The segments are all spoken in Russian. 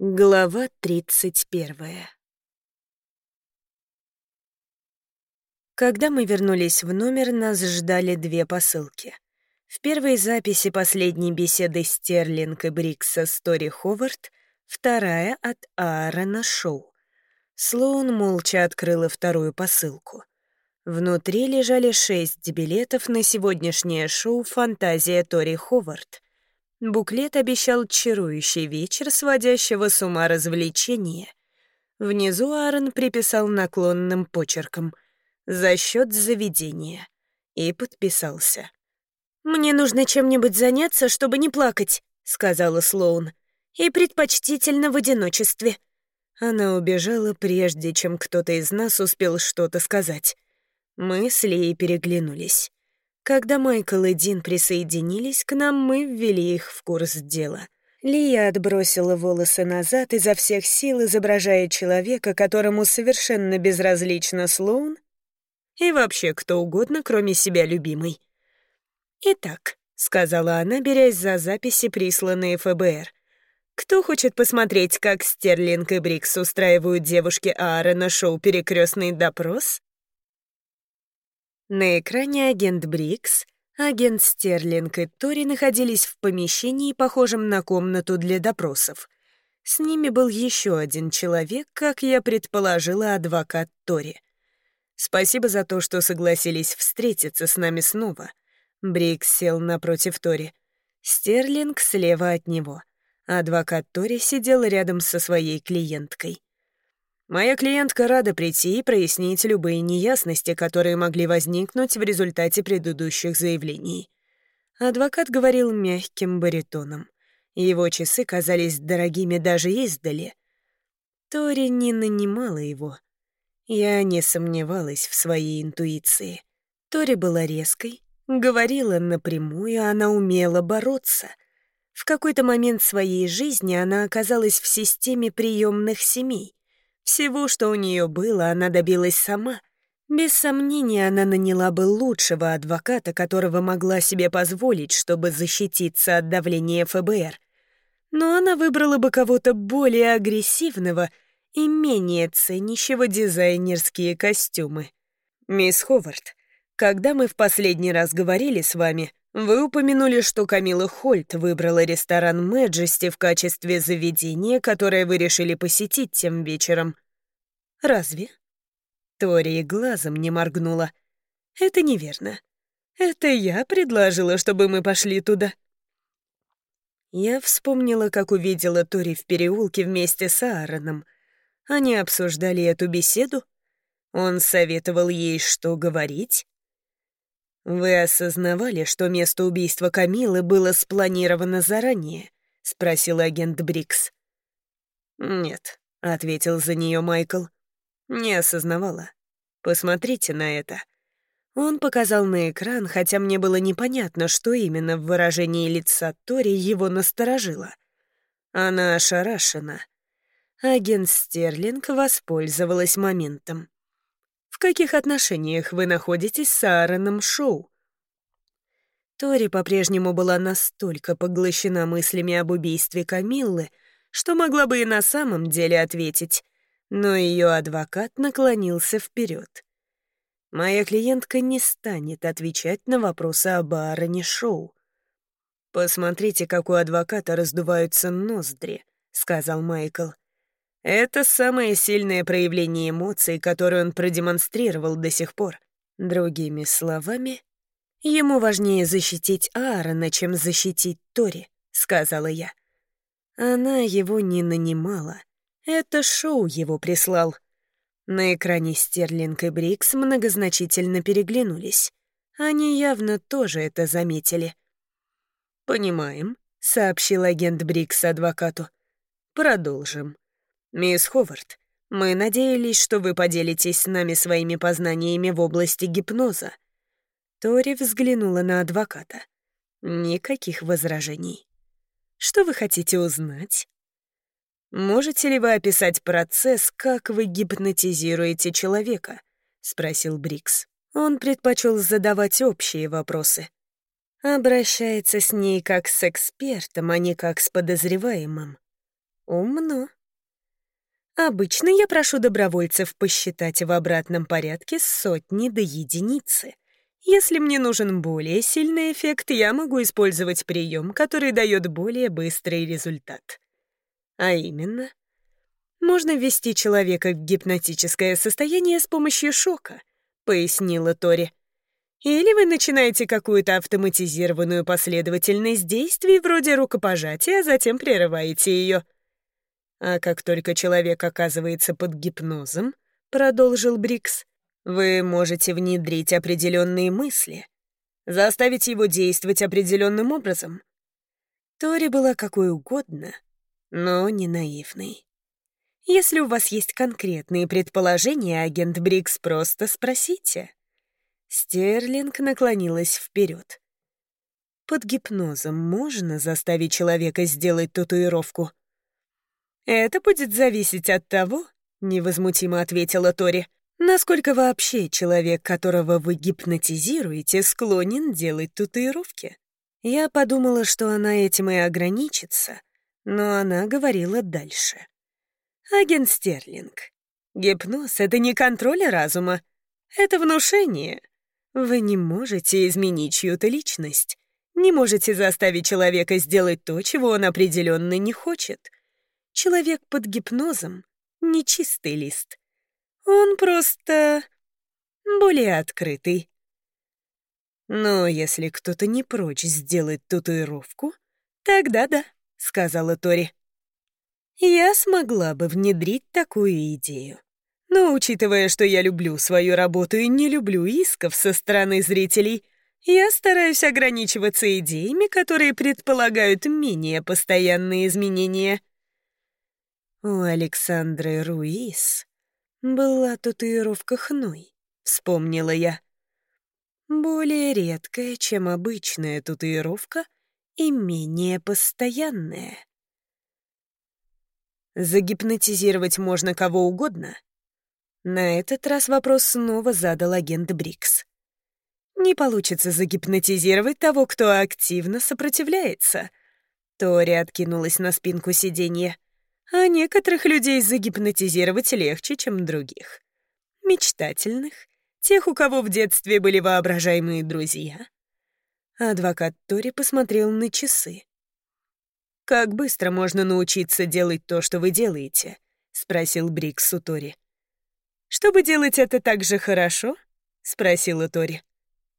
Глава тридцать первая. Когда мы вернулись в номер, нас ждали две посылки. В первой записи последней беседы Стерлинг и Брикса с Тори Ховард, вторая от Аарона Шоу. Слоун молча открыла вторую посылку. Внутри лежали шесть билетов на сегодняшнее шоу «Фантазия Тори Ховард», Буклет обещал чарующий вечер сводящего с ума развлечения. Внизу Аарон приписал наклонным почерком «За счет заведения» и подписался. «Мне нужно чем-нибудь заняться, чтобы не плакать», — сказала Слоун. «И предпочтительно в одиночестве». Она убежала, прежде чем кто-то из нас успел что-то сказать. Мы с Лией переглянулись. Когда Майкл и Дин присоединились к нам, мы ввели их в курс дела. Лия отбросила волосы назад, изо всех сил изображая человека, которому совершенно безразлично Слоун и вообще кто угодно, кроме себя любимой. «Итак», — сказала она, берясь за записи, присланные ФБР, «кто хочет посмотреть, как Стерлинг и Брикс устраивают девушке Аарона шоу «Перекрестный допрос»?» На экране агент Брикс, агент Стерлинг и Тори находились в помещении, похожем на комнату для допросов. С ними был еще один человек, как я предположила, адвокат Тори. Спасибо за то, что согласились встретиться с нами снова. Брикс сел напротив Тори. Стерлинг слева от него. Адвокат Тори сидел рядом со своей клиенткой. Моя клиентка рада прийти и прояснить любые неясности, которые могли возникнуть в результате предыдущих заявлений. Адвокат говорил мягким баритоном. Его часы казались дорогими даже издали. Тори не нанимала его. Я не сомневалась в своей интуиции. Тори была резкой, говорила напрямую, она умела бороться. В какой-то момент своей жизни она оказалась в системе приемных семей. Всего, что у нее было, она добилась сама. Без сомнения, она наняла бы лучшего адвоката, которого могла себе позволить, чтобы защититься от давления ФБР. Но она выбрала бы кого-то более агрессивного и менее ценящего дизайнерские костюмы. «Мисс Ховард, когда мы в последний раз говорили с вами, вы упомянули, что Камила Хольт выбрала ресторан Мэджести в качестве заведения, которое вы решили посетить тем вечером. Разве? Тори глазом не моргнула. Это неверно. Это я предложила, чтобы мы пошли туда. Я вспомнила, как увидела Тори в переулке вместе с Аароном. Они обсуждали эту беседу. Он советовал ей, что говорить. «Вы осознавали, что место убийства Камилы было спланировано заранее?» — спросил агент Брикс. «Нет», — ответил за нее Майкл. «Не осознавала. Посмотрите на это». Он показал на экран, хотя мне было непонятно, что именно в выражении лица Тори его насторожило. Она ошарашена. Агент Стерлинг воспользовалась моментом. В каких отношениях вы находитесь с Аароном Шоу?» Тори по-прежнему была настолько поглощена мыслями об убийстве Камиллы, что могла бы и на самом деле ответить, но ее адвокат наклонился вперед. Моя клиентка не станет отвечать на вопросы об Аароне Шоу. «Посмотрите, как у адвоката раздуваются ноздри», — сказал Майкл. Это самое сильное проявление эмоций, которое он продемонстрировал до сих пор. Другими словами, ему важнее защитить Аарона, чем защитить Тори, сказала я. Она его не нанимала. Это шоу его прислал. На экране Стерлинг и Брикс многозначительно переглянулись. Они явно тоже это заметили. «Понимаем», — сообщил агент Брикс адвокату. «Продолжим». «Мисс Ховард, мы надеялись, что вы поделитесь с нами своими познаниями в области гипноза». Тори взглянула на адвоката. Никаких возражений. «Что вы хотите узнать?» «Можете ли вы описать процесс, как вы гипнотизируете человека?» — спросил Брикс. Он предпочел задавать общие вопросы. Обращается с ней как с экспертом, а не как с подозреваемым. Умно. Обычно я прошу добровольцев посчитать в обратном порядке сотни до единицы. Если мне нужен более сильный эффект, я могу использовать прием, который дает более быстрый результат. А именно, можно ввести человека в гипнотическое состояние с помощью шока, пояснила Тори. Или вы начинаете какую-то автоматизированную последовательность действий вроде рукопожатия, а затем прерываете ее. А как только человек оказывается под гипнозом, продолжил Брикс, вы можете внедрить определенные мысли, заставить его действовать определенным образом. Тори была какой угодно, но не наивной. Если у вас есть конкретные предположения, агент Брикс, просто спросите. Стерлинг наклонилась вперед. Под гипнозом можно заставить человека сделать татуировку? «Это будет зависеть от того», — невозмутимо ответила Тори, «насколько вообще человек, которого вы гипнотизируете, склонен делать татуировки». Я подумала, что она этим и ограничится, но она говорила дальше. «Агент Стерлинг, гипноз — это не контроль разума, это внушение. Вы не можете изменить чью-то личность, не можете заставить человека сделать то, чего он определенно не хочет. Человек под гипнозом — не чистый лист. Он просто более открытый. Но если кто-то не прочь сделать татуировку, тогда да, — сказала Тори. Я смогла бы внедрить такую идею. Но учитывая, что я люблю свою работу и не люблю исков со стороны зрителей, я стараюсь ограничиваться идеями, которые предполагают менее постоянные изменения — у Александры Руис была татуировка хной, вспомнила я. Более редкая, чем обычная татуировка, и менее постоянная. Загипнотизировать можно кого угодно. На этот раз вопрос снова задал агент Брикс. Не получится загипнотизировать того, кто активно сопротивляется. Тори откинулась на спинку сиденья а некоторых людей загипнотизировать легче, чем других. Мечтательных, тех, у кого в детстве были воображаемые друзья. Адвокат Тори посмотрел на часы. «Как быстро можно научиться делать то, что вы делаете?» — спросил Брикс у Тори. «Чтобы делать это так же хорошо?» — спросила Тори.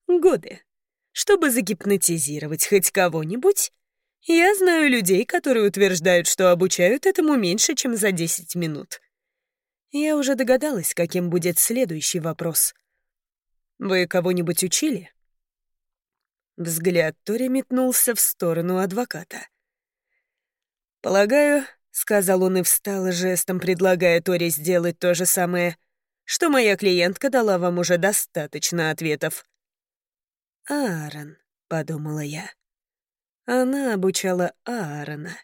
«Годы. Чтобы загипнотизировать хоть кого-нибудь, я знаю людей, которые утверждают, что обучают этому меньше, чем за 10 минут. Я уже догадалась, каким будет следующий вопрос. Вы кого-нибудь учили? Взгляд Тори метнулся в сторону адвоката. «Полагаю», — сказал он и встал, жестом предлагая Тори сделать то же самое, что моя клиентка дала вам уже достаточно ответов. «Аарон», — подумала я. Она обучала Аарона.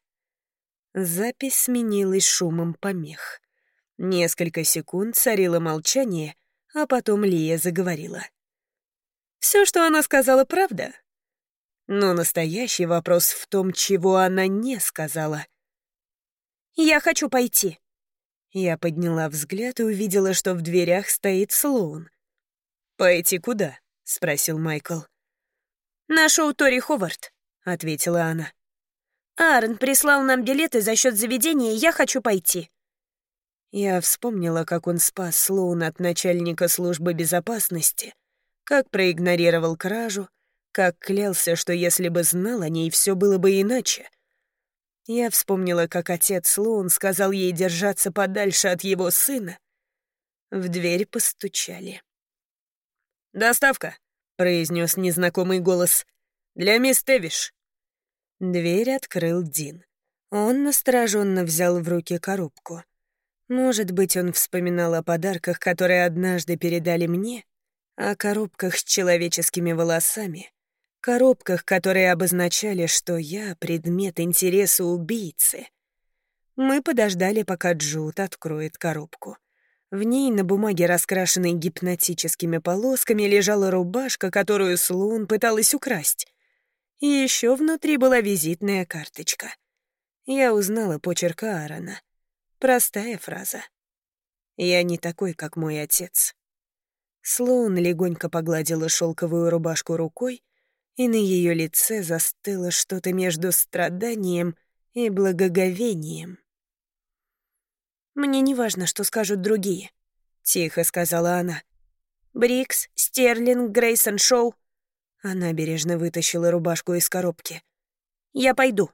Запись сменилась шумом помех. Несколько секунд царило молчание, а потом Лия заговорила. Все, что она сказала, правда? Но настоящий вопрос в том, чего она не сказала. «Я хочу пойти». Я подняла взгляд и увидела, что в дверях стоит Слоун. «Пойти куда?» — спросил Майкл. «На шоу Тори Ховард», — ответила она. «Аарон прислал нам билеты за счет заведения, я хочу пойти». Я вспомнила, как он спас Слоуна от начальника службы безопасности, как проигнорировал кражу, как клялся, что если бы знал о ней, все было бы иначе. Я вспомнила, как отец Слоун сказал ей держаться подальше от его сына. В дверь постучали. «Доставка», — произнес незнакомый голос. Для мисс Тевиш». Дверь открыл Дин. Он настороженно взял в руки коробку. Может быть, он вспоминал о подарках, которые однажды передали мне, о коробках с человеческими волосами, коробках, которые обозначали, что я — предмет интереса убийцы. Мы подождали, пока Джуд откроет коробку. В ней на бумаге, раскрашенной гипнотическими полосками, лежала рубашка, которую Слоун пыталась украсть. И еще внутри была визитная карточка. Я узнала почерк Аарона. Простая фраза. «Я не такой, как мой отец». Слоун легонько погладила шелковую рубашку рукой, и на ее лице застыло что-то между страданием и благоговением. «Мне не важно, что скажут другие», — тихо сказала она. «Брикс, Стерлинг, Грейсон Шоу». Она бережно вытащила рубашку из коробки. «Я пойду».